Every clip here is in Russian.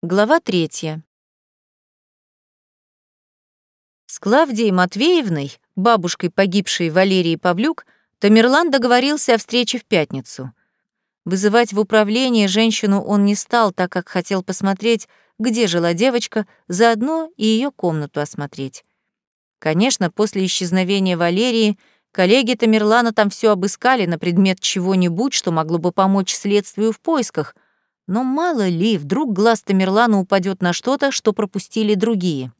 Глава третья. С Клавдией Матвеевной, бабушкой погибшей Валерии Павлюк, Тамерлан договорился о встрече в пятницу. Вызывать в управление женщину он не стал, так как хотел посмотреть, где жила девочка, заодно и ее комнату осмотреть. Конечно, после исчезновения Валерии коллеги Тамерлана там все обыскали на предмет чего-нибудь, что могло бы помочь следствию в поисках — но мало ли, вдруг глаз Тамерлана упадет на что-то, что пропустили другие.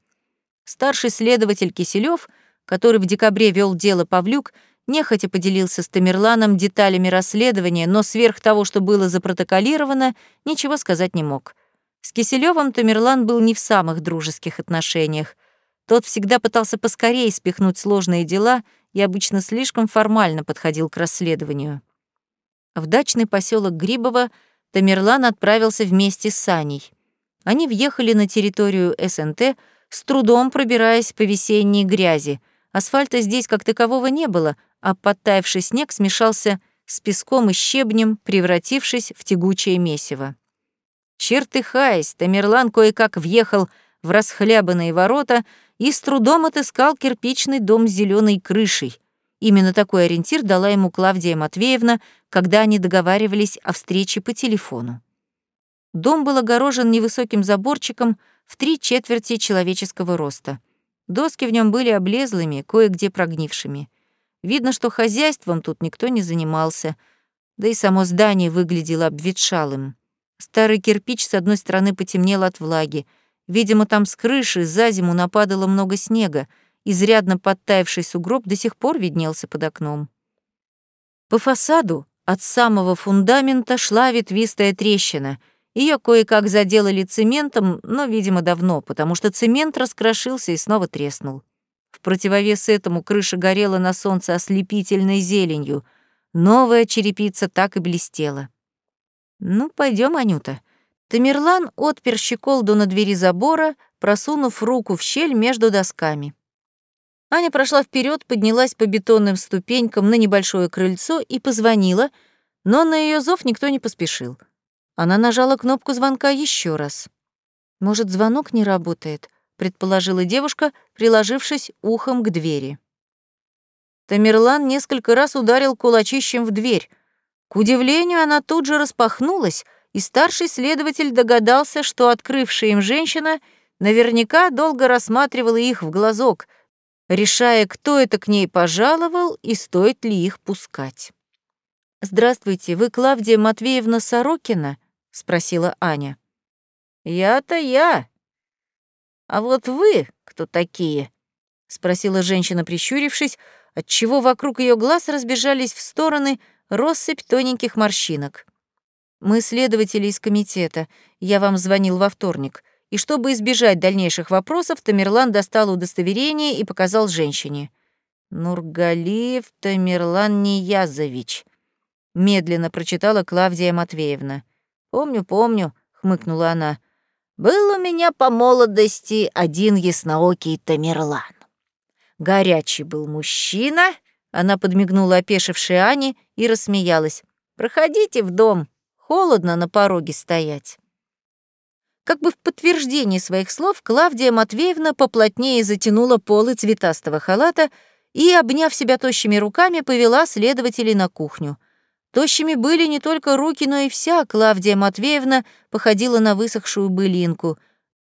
Старший следователь Киселев, который в декабре вел дело Павлюк, нехотя поделился с Тамерланом деталями расследования, но сверх того, что было запротоколировано, ничего сказать не мог. С Киселевым Тамерлан был не в самых дружеских отношениях. Тот всегда пытался поскорее спихнуть сложные дела и обычно слишком формально подходил к расследованию. В дачный поселок Грибово Тамерлан отправился вместе с Саней. Они въехали на территорию СНТ, с трудом пробираясь по весенней грязи. Асфальта здесь как такового не было, а подтаявший снег смешался с песком и щебнем, превратившись в тягучее месиво. Чертыхаясь, Тамерлан кое-как въехал в расхлябанные ворота и с трудом отыскал кирпичный дом с зеленой крышей. Именно такой ориентир дала ему Клавдия Матвеевна, когда они договаривались о встрече по телефону. Дом был огорожен невысоким заборчиком в три четверти человеческого роста. Доски в нем были облезлыми, кое-где прогнившими. Видно, что хозяйством тут никто не занимался, да и само здание выглядело обветшалым. Старый кирпич с одной стороны потемнел от влаги. Видимо, там с крыши за зиму нападало много снега, изрядно подтаявший сугроб до сих пор виднелся под окном. По фасаду от самого фундамента шла ветвистая трещина. Ее кое-как заделали цементом, но, видимо, давно, потому что цемент раскрошился и снова треснул. В противовес этому крыша горела на солнце ослепительной зеленью. Новая черепица так и блестела. «Ну, пойдем, Анюта». Тамерлан отпер щеколду на двери забора, просунув руку в щель между досками. Аня прошла вперед, поднялась по бетонным ступенькам на небольшое крыльцо и позвонила, но на ее зов никто не поспешил. Она нажала кнопку звонка еще раз. «Может, звонок не работает?» — предположила девушка, приложившись ухом к двери. Тамерлан несколько раз ударил кулачищем в дверь. К удивлению, она тут же распахнулась, и старший следователь догадался, что открывшая им женщина наверняка долго рассматривала их в глазок — решая, кто это к ней пожаловал и стоит ли их пускать. «Здравствуйте, вы Клавдия Матвеевна Сорокина?» — спросила Аня. «Я-то я. А вот вы кто такие?» — спросила женщина, прищурившись, отчего вокруг ее глаз разбежались в стороны россыпь тоненьких морщинок. «Мы следователи из комитета. Я вам звонил во вторник и чтобы избежать дальнейших вопросов, Тамерлан достал удостоверение и показал женщине. «Нургалиев Тамерлан Ниязович», — медленно прочитала Клавдия Матвеевна. «Помню, помню», — хмыкнула она. «Был у меня по молодости один ясноокий Тамерлан. Горячий был мужчина», — она подмигнула опешившей Ане и рассмеялась. «Проходите в дом, холодно на пороге стоять». Как бы в подтверждение своих слов, Клавдия Матвеевна поплотнее затянула полы цветастого халата и, обняв себя тощими руками, повела следователей на кухню. Тощими были не только руки, но и вся Клавдия Матвеевна походила на высохшую былинку.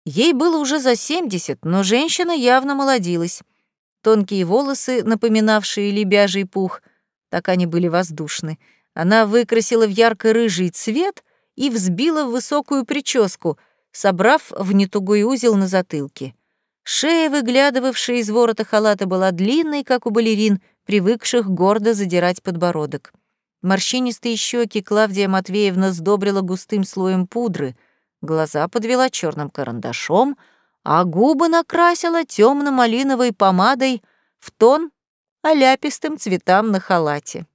Ей было уже за 70, но женщина явно молодилась. Тонкие волосы, напоминавшие лебяжий пух, так они были воздушны, она выкрасила в ярко-рыжий цвет и взбила в высокую прическу — собрав в нетугой узел на затылке. Шея, выглядывавшая из ворота халата, была длинной, как у балерин, привыкших гордо задирать подбородок. Морщинистые щеки Клавдия Матвеевна сдобрила густым слоем пудры, глаза подвела черным карандашом, а губы накрасила темно-малиновой помадой в тон оляпистым цветам на халате.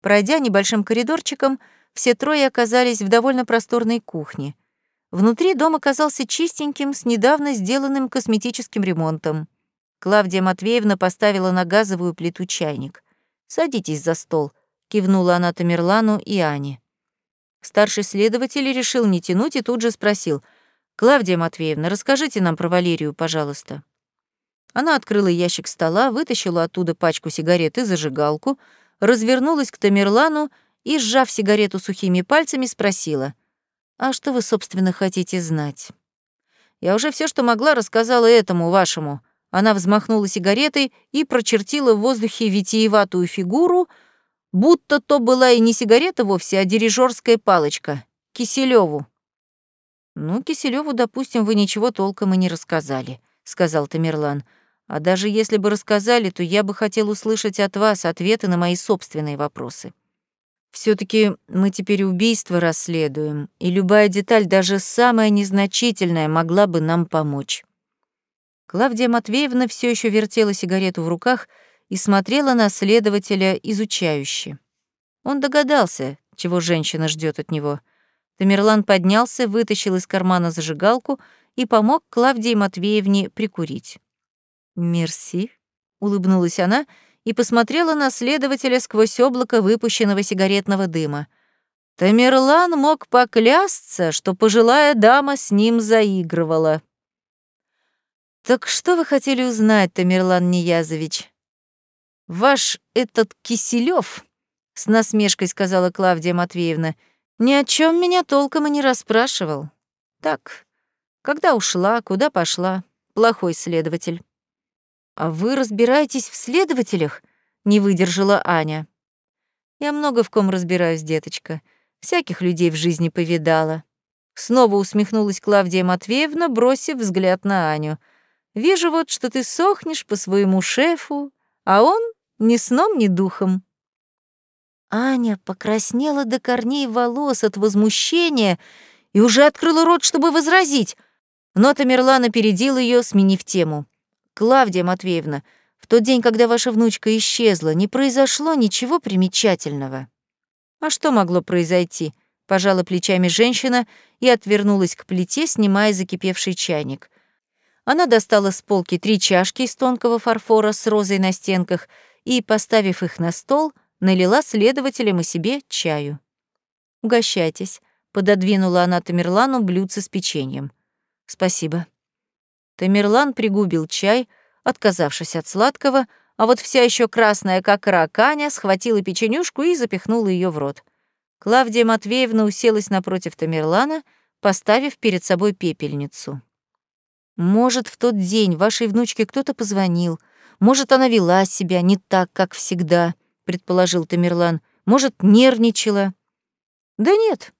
Пройдя небольшим коридорчиком, все трое оказались в довольно просторной кухне — Внутри дом оказался чистеньким, с недавно сделанным косметическим ремонтом. Клавдия Матвеевна поставила на газовую плиту чайник. «Садитесь за стол», — кивнула она Тамерлану и Ане. Старший следователь решил не тянуть и тут же спросил, Клавдия Матвеевна, расскажите нам про Валерию, пожалуйста». Она открыла ящик стола, вытащила оттуда пачку сигарет и зажигалку, развернулась к Тамерлану и, сжав сигарету сухими пальцами, спросила, «А что вы, собственно, хотите знать?» «Я уже все, что могла, рассказала этому вашему». Она взмахнула сигаретой и прочертила в воздухе витиеватую фигуру, будто то была и не сигарета вовсе, а дирижерская палочка. Киселеву. «Ну, Киселеву, допустим, вы ничего толком и не рассказали», — сказал Тамерлан. «А даже если бы рассказали, то я бы хотел услышать от вас ответы на мои собственные вопросы. Все таки мы теперь убийство расследуем, и любая деталь, даже самая незначительная, могла бы нам помочь». Клавдия Матвеевна все еще вертела сигарету в руках и смотрела на следователя изучающе. Он догадался, чего женщина ждет от него — Тамерлан поднялся, вытащил из кармана зажигалку и помог Клавдии Матвеевне прикурить. «Мерси», — улыбнулась она и посмотрела на следователя сквозь облако выпущенного сигаретного дыма. Тамерлан мог поклясться, что пожилая дама с ним заигрывала. «Так что вы хотели узнать, Тамерлан Ниязович?» «Ваш этот Киселёв», — с насмешкой сказала Клавдия Матвеевна, — ни о чем меня толком и не расспрашивал. Так, когда ушла, куда пошла, плохой следователь. А вы разбираетесь в следователях? Не выдержала Аня. Я много в ком разбираюсь, деточка. Всяких людей в жизни повидала. Снова усмехнулась Клавдия Матвеевна, бросив взгляд на Аню. Вижу вот, что ты сохнешь по своему шефу, а он ни сном, ни духом. Аня покраснела до корней волос от возмущения и уже открыла рот, чтобы возразить. Но Тамерлан опередил ее, сменив тему. «Клавдия Матвеевна, в тот день, когда ваша внучка исчезла, не произошло ничего примечательного». «А что могло произойти?» — пожала плечами женщина и отвернулась к плите, снимая закипевший чайник. Она достала с полки три чашки из тонкого фарфора с розой на стенках и, поставив их на стол, — налила следователям и себе чаю. «Угощайтесь», — пододвинула она Тамерлану блюдце с печеньем. «Спасибо». Тамерлан пригубил чай, отказавшись от сладкого, а вот вся еще красная, как рак, Аня схватила печенюшку и запихнула ее в рот. Клавдия Матвеевна уселась напротив Тамерлана, поставив перед собой пепельницу. «Может, в тот день вашей внучке кто-то позвонил, может, она вела себя не так, как всегда», предположил Тамерлан. Может, нервничала? Да нет,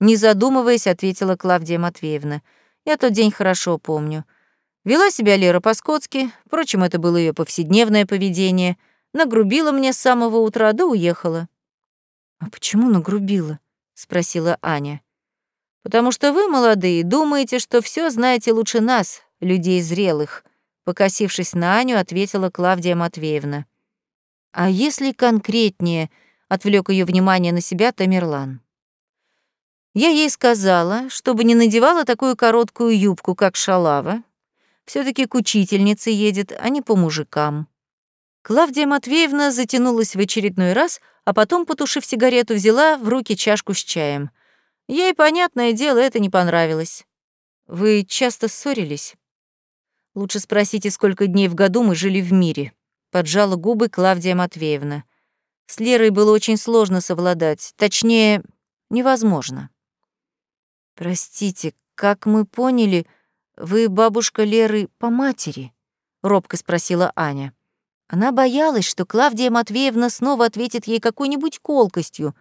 не задумываясь, ответила Клавдия Матвеевна. Я тот день хорошо помню. Вела себя Лера по-скотски, впрочем, это было ее повседневное поведение. Нагрубила мне с самого утра, да уехала. «А почему нагрубила?» — спросила Аня. «Потому что вы, молодые, думаете, что все знаете лучше нас, людей зрелых», — покосившись на Аню, ответила Клавдия Матвеевна. А если конкретнее, отвлек ее внимание на себя Тамерлан. Я ей сказала, чтобы не надевала такую короткую юбку, как шалава. Все таки к учительнице едет, а не по мужикам. Клавдия Матвеевна затянулась в очередной раз, а потом, потушив сигарету, взяла в руки чашку с чаем. Ей, понятное дело, это не понравилось. Вы часто ссорились? Лучше спросите, сколько дней в году мы жили в мире поджала губы Клавдия Матвеевна. С Лерой было очень сложно совладать, точнее, невозможно. Простите, как мы поняли, вы бабушка Леры по матери? робко спросила Аня. Она боялась, что Клавдия Матвеевна снова ответит ей какой-нибудь колкостью,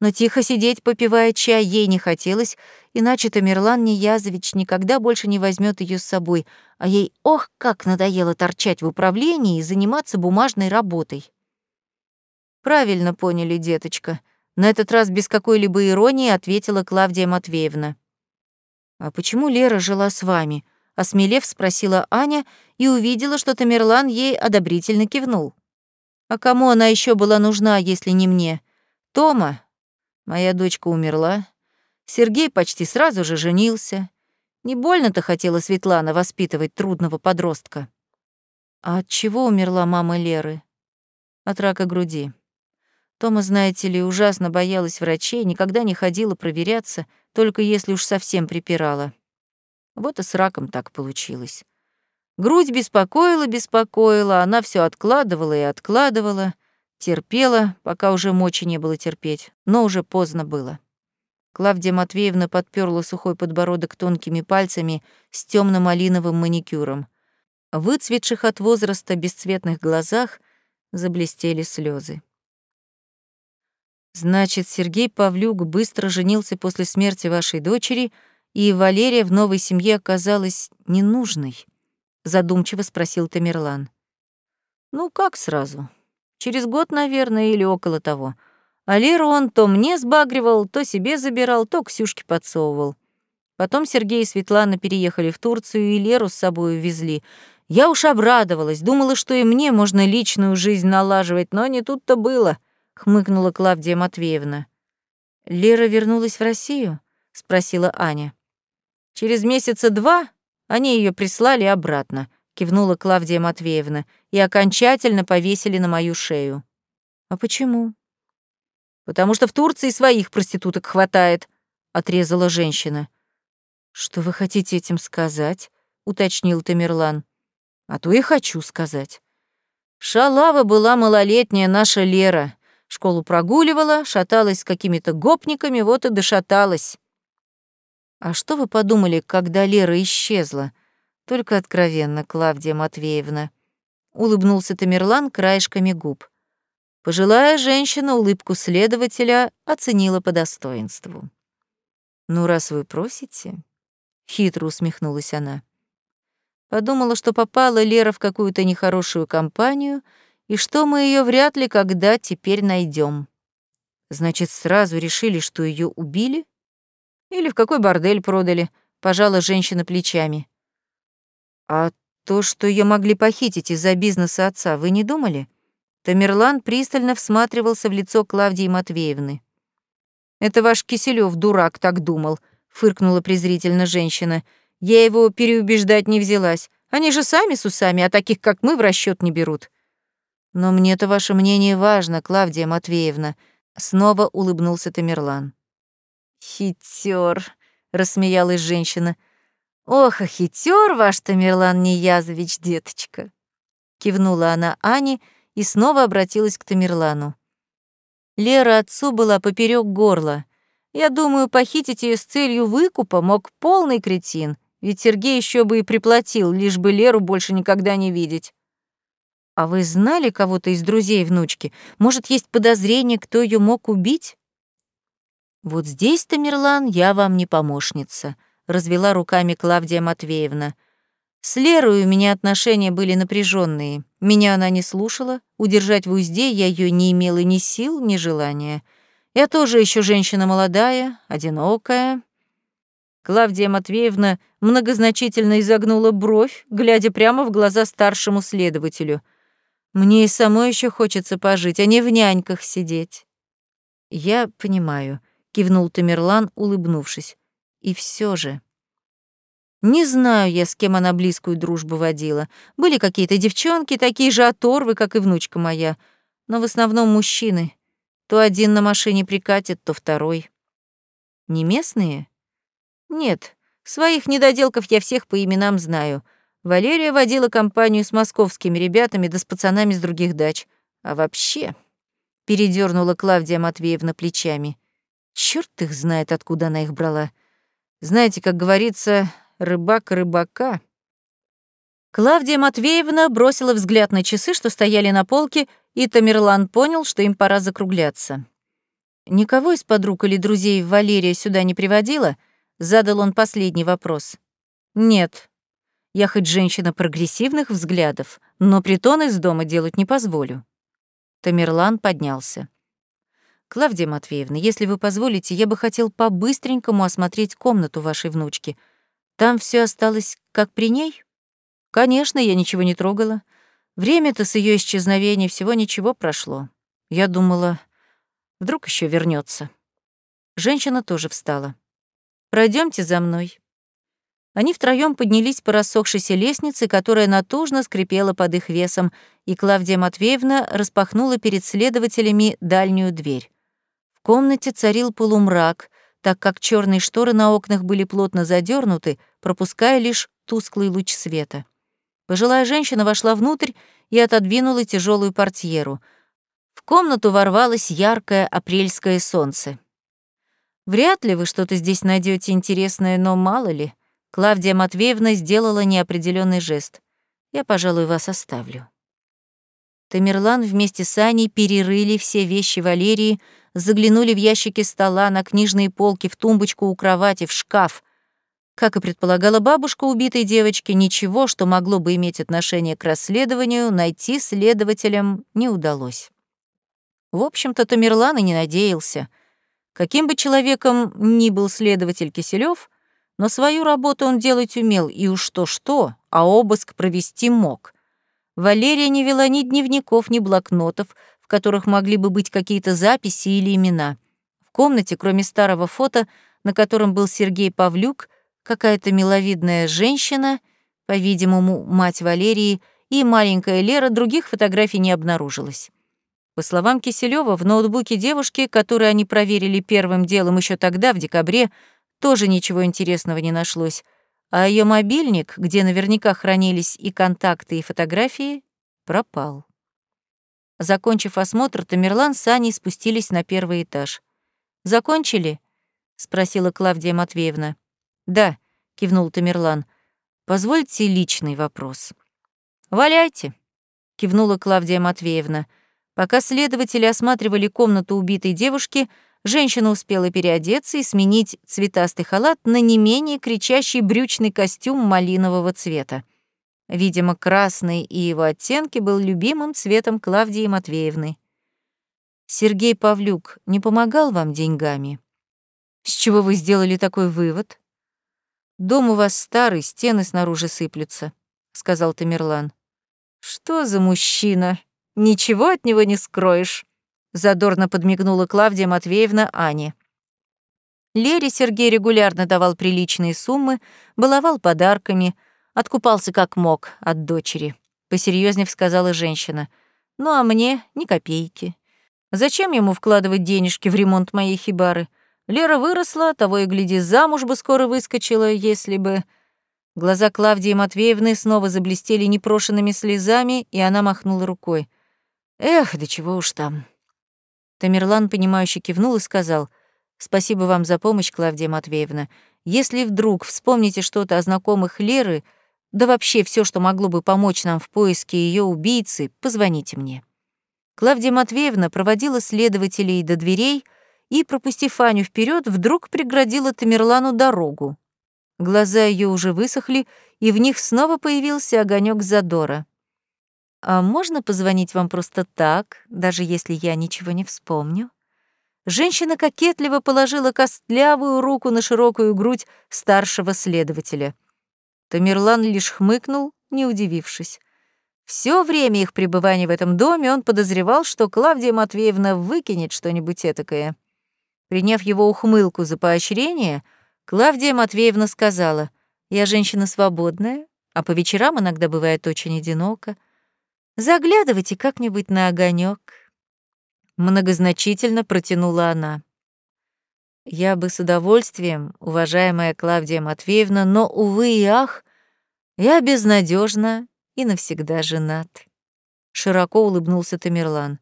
но тихо сидеть, попивая чай, ей не хотелось, иначе Тамерлан Ниязович никогда больше не возьмет ее с собой, а ей ох, как надоело торчать в управлении и заниматься бумажной работой. «Правильно поняли, деточка», — на этот раз без какой-либо иронии ответила Клавдия Матвеевна. «А почему Лера жила с вами?» — осмелев спросила Аня и увидела, что Тамерлан ей одобрительно кивнул. «А кому она еще была нужна, если не мне? Тома, Моя дочка умерла. Сергей почти сразу же женился. Не больно-то хотела Светлана воспитывать трудного подростка. А от чего умерла мама Леры? От рака груди. Тома, знаете ли, ужасно боялась врачей, никогда не ходила проверяться, только если уж совсем припирала. Вот и с раком так получилось. Грудь беспокоила, беспокоила, она все откладывала и откладывала, терпела, пока уже мочи не было терпеть, но уже поздно было. Клавдия Матвеевна подперла сухой подбородок тонкими пальцами с темно малиновым маникюром. В выцветших от возраста бесцветных глазах заблестели слезы. Значит, Сергей Павлюк быстро женился после смерти вашей дочери, и Валерия в новой семье оказалась ненужной, задумчиво спросил Тамерлан. Ну как сразу? Через год, наверное, или около того. А Леру он то мне сбагривал, то себе забирал, то Ксюшке подсовывал. Потом Сергей и Светлана переехали в Турцию и Леру с собой увезли. Я уж обрадовалась, думала, что и мне можно личную жизнь налаживать, но не тут-то было — хмыкнула Клавдия Матвеевна. Лера вернулась в Россию? спросила Аня. Через месяца два они ее прислали обратно, кивнула Клавдия Матвеевна, и окончательно повесили на мою шею. А почему? Потому что в Турции своих проституток хватает, отрезала женщина. Что вы хотите этим сказать? уточнил Тамерлан. А то и хочу сказать. Шалава была малолетняя наша Лера. Школу прогуливала, шаталась с какими-то гопниками, вот и дошаталась. А что вы подумали, когда Лера исчезла? Только откровенно, Клавдия Матвеевна. Улыбнулся Тамерлан краешками губ. Пожилая женщина улыбку следователя оценила по достоинству. «Ну, раз вы просите...» — хитро усмехнулась она. Подумала, что попала Лера в какую-то нехорошую компанию — и что мы ее вряд ли когда теперь найдем. Значит, сразу решили, что ее убили? Или в какой бордель продали? Пожала женщина плечами. А то, что ее могли похитить из-за бизнеса отца, вы не думали? Тамерлан пристально всматривался в лицо Клавдии Матвеевны. «Это ваш Киселёв, дурак, так думал», — фыркнула презрительно женщина. «Я его переубеждать не взялась. Они же сами с усами, а таких, как мы, в расчет не берут. Но мне-то ваше мнение важно, Клавдия Матвеевна, снова улыбнулся Тамерлан. Хитер, рассмеялась женщина. Ох, а хитер ваш Тамерлан Ниязович, деточка. Кивнула она Ане и снова обратилась к Тамерлану. Лера отцу была поперек горла. Я думаю, похитить ее с целью выкупа мог полный кретин, ведь Сергей еще бы и приплатил, лишь бы Леру больше никогда не видеть. «А вы знали кого-то из друзей внучки? Может, есть подозрение, кто ее мог убить?» «Вот здесь, Тамерлан, я вам не помощница», — развела руками Клавдия Матвеевна. «С Лерой у меня отношения были напряженные. Меня она не слушала, удержать в узде я ее не имела ни сил, ни желания. Я тоже еще женщина молодая, одинокая». Клавдия Матвеевна многозначительно изогнула бровь, глядя прямо в глаза старшему следователю — мне и самой еще хочется пожить, а не в няньках сидеть. Я понимаю, кивнул Тамерлан, улыбнувшись. И все же. Не знаю я, с кем она близкую дружбу водила. Были какие-то девчонки, такие же оторвы, как и внучка моя, но в основном мужчины. То один на машине прикатит, то второй. Не местные? Нет, своих недоделков я всех по именам знаю — Валерия водила компанию с московскими ребятами да с пацанами с других дач. А вообще, передернула Клавдия Матвеевна плечами. Черт их знает, откуда она их брала. Знаете, как говорится, рыбак рыбака. Клавдия Матвеевна бросила взгляд на часы, что стояли на полке, и Тамерлан понял, что им пора закругляться. «Никого из подруг или друзей Валерия сюда не приводила?» — задал он последний вопрос. «Нет», я хоть женщина прогрессивных взглядов, но притон из дома делать не позволю». Тамерлан поднялся. «Клавдия Матвеевна, если вы позволите, я бы хотел по-быстренькому осмотреть комнату вашей внучки. Там все осталось как при ней?» «Конечно, я ничего не трогала. Время-то с ее исчезновения всего ничего прошло. Я думала, вдруг еще вернется. Женщина тоже встала. Пройдемте за мной. Они втроем поднялись по рассохшейся лестнице, которая натужно скрипела под их весом, и Клавдия Матвеевна распахнула перед следователями дальнюю дверь. В комнате царил полумрак, так как черные шторы на окнах были плотно задернуты, пропуская лишь тусклый луч света. Пожилая женщина вошла внутрь и отодвинула тяжелую портьеру. В комнату ворвалось яркое апрельское солнце. «Вряд ли вы что-то здесь найдете интересное, но мало ли». Клавдия Матвеевна сделала неопределенный жест. «Я, пожалуй, вас оставлю». Тамерлан вместе с Аней перерыли все вещи Валерии, заглянули в ящики стола, на книжные полки, в тумбочку у кровати, в шкаф. Как и предполагала бабушка убитой девочки, ничего, что могло бы иметь отношение к расследованию, найти следователям не удалось. В общем-то, Тамерлан и не надеялся. Каким бы человеком ни был следователь Киселёв, но свою работу он делать умел, и уж то-что, а обыск провести мог — Валерия не вела ни дневников, ни блокнотов, в которых могли бы быть какие-то записи или имена. В комнате, кроме старого фото, на котором был Сергей Павлюк, какая-то миловидная женщина, по-видимому, мать Валерии, и маленькая Лера, других фотографий не обнаружилось. По словам Киселева, в ноутбуке девушки, который они проверили первым делом еще тогда, в декабре, тоже ничего интересного не нашлось, а ее мобильник, где наверняка хранились и контакты, и фотографии, пропал. Закончив осмотр, Тамерлан с Аней спустились на первый этаж. «Закончили?» — спросила Клавдия Матвеевна. «Да», — кивнул Тамерлан. «Позвольте личный вопрос». «Валяйте», — кивнула Клавдия Матвеевна. Пока следователи осматривали комнату убитой девушки, Женщина успела переодеться и сменить цветастый халат на не менее кричащий брючный костюм малинового цвета. Видимо, красный и его оттенки был любимым цветом Клавдии Матвеевны. «Сергей Павлюк не помогал вам деньгами?» «С чего вы сделали такой вывод?» «Дом у вас старый, стены снаружи сыплются», — сказал Тамерлан. «Что за мужчина? Ничего от него не скроешь», задорно подмигнула Клавдия Матвеевна Ане. Лере Сергей регулярно давал приличные суммы, баловал подарками, откупался как мог от дочери. Посерьезнее сказала женщина. Ну а мне ни копейки. Зачем ему вкладывать денежки в ремонт моей хибары? Лера выросла, того и гляди, замуж бы скоро выскочила, если бы... Глаза Клавдии Матвеевны снова заблестели непрошенными слезами, и она махнула рукой. Эх, да чего уж там. Тамерлан, понимающе кивнул и сказал, «Спасибо вам за помощь, Клавдия Матвеевна. Если вдруг вспомните что-то о знакомых Леры, да вообще все, что могло бы помочь нам в поиске ее убийцы, позвоните мне». Клавдия Матвеевна проводила следователей до дверей и, пропустив Аню вперед, вдруг преградила Тамерлану дорогу. Глаза ее уже высохли, и в них снова появился огонек задора. «А можно позвонить вам просто так, даже если я ничего не вспомню?» Женщина кокетливо положила костлявую руку на широкую грудь старшего следователя. Тамерлан лишь хмыкнул, не удивившись. Все время их пребывания в этом доме он подозревал, что Клавдия Матвеевна выкинет что-нибудь этакое. Приняв его ухмылку за поощрение, Клавдия Матвеевна сказала, «Я женщина свободная, а по вечерам иногда бывает очень одиноко. Заглядывайте как-нибудь на огонек. Многозначительно протянула она. Я бы с удовольствием, уважаемая Клавдия Матвеевна, но, увы и ах, я безнадежна и навсегда женат. Широко улыбнулся Тамерлан.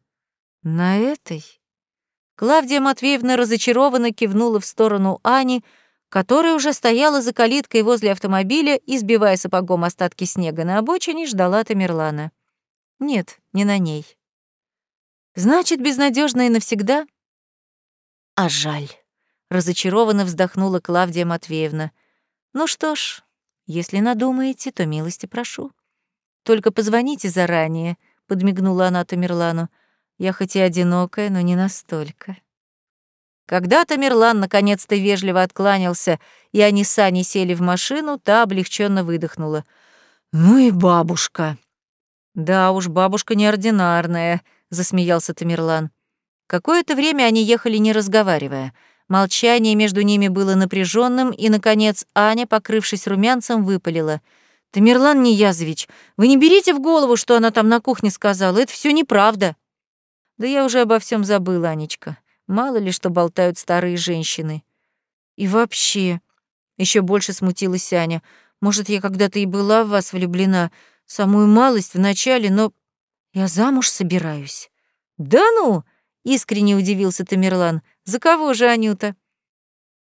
На этой? Клавдия Матвеевна разочарованно кивнула в сторону Ани, которая уже стояла за калиткой возле автомобиля и, сбивая сапогом остатки снега на обочине, ждала Тамерлана. Нет, не на ней. Значит, безнадежная навсегда? А жаль. Разочарованно вздохнула Клавдия Матвеевна. Ну что ж, если надумаете, то милости прошу. Только позвоните заранее, подмигнула она Тамерлану. Я хоть и одинокая, но не настолько. Когда Тамерлан наконец-то вежливо откланялся, и они с Аней сели в машину, та облегченно выдохнула. «Ну и бабушка!» «Да уж, бабушка неординарная», — засмеялся Тамерлан. Какое-то время они ехали не разговаривая. Молчание между ними было напряженным, и, наконец, Аня, покрывшись румянцем, выпалила. «Тамерлан Ниязович, вы не берите в голову, что она там на кухне сказала. Это все неправда». «Да я уже обо всем забыла, Анечка. Мало ли что болтают старые женщины». И вообще, еще больше смутилась Аня. Может, я когда-то и была в вас влюблена, самую малость вначале, но я замуж собираюсь. Да ну, искренне удивился Тамерлан. За кого же, Анюта?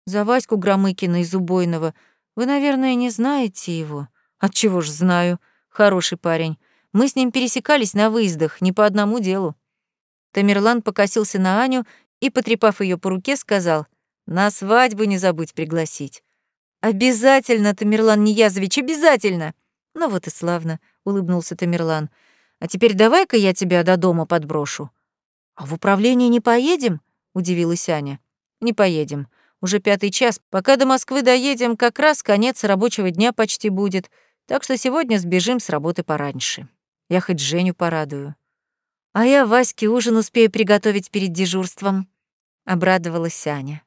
За Ваську Громыкина из Убойного. Вы, наверное, не знаете его. От чего ж знаю? Хороший парень. Мы с ним пересекались на выездах, не по одному делу. Тамерлан покосился на Аню и, потрепав ее по руке, сказал, «На свадьбу не забудь пригласить». «Обязательно, Тамерлан Ниязович, обязательно!» «Ну вот и славно», — улыбнулся Тамерлан. «А теперь давай-ка я тебя до дома подброшу». «А в управление не поедем?» — удивилась Аня. «Не поедем. Уже пятый час. Пока до Москвы доедем, как раз конец рабочего дня почти будет. Так что сегодня сбежим с работы пораньше. Я хоть Женю порадую». «А я Ваське ужин успею приготовить перед дежурством», — обрадовалась Аня.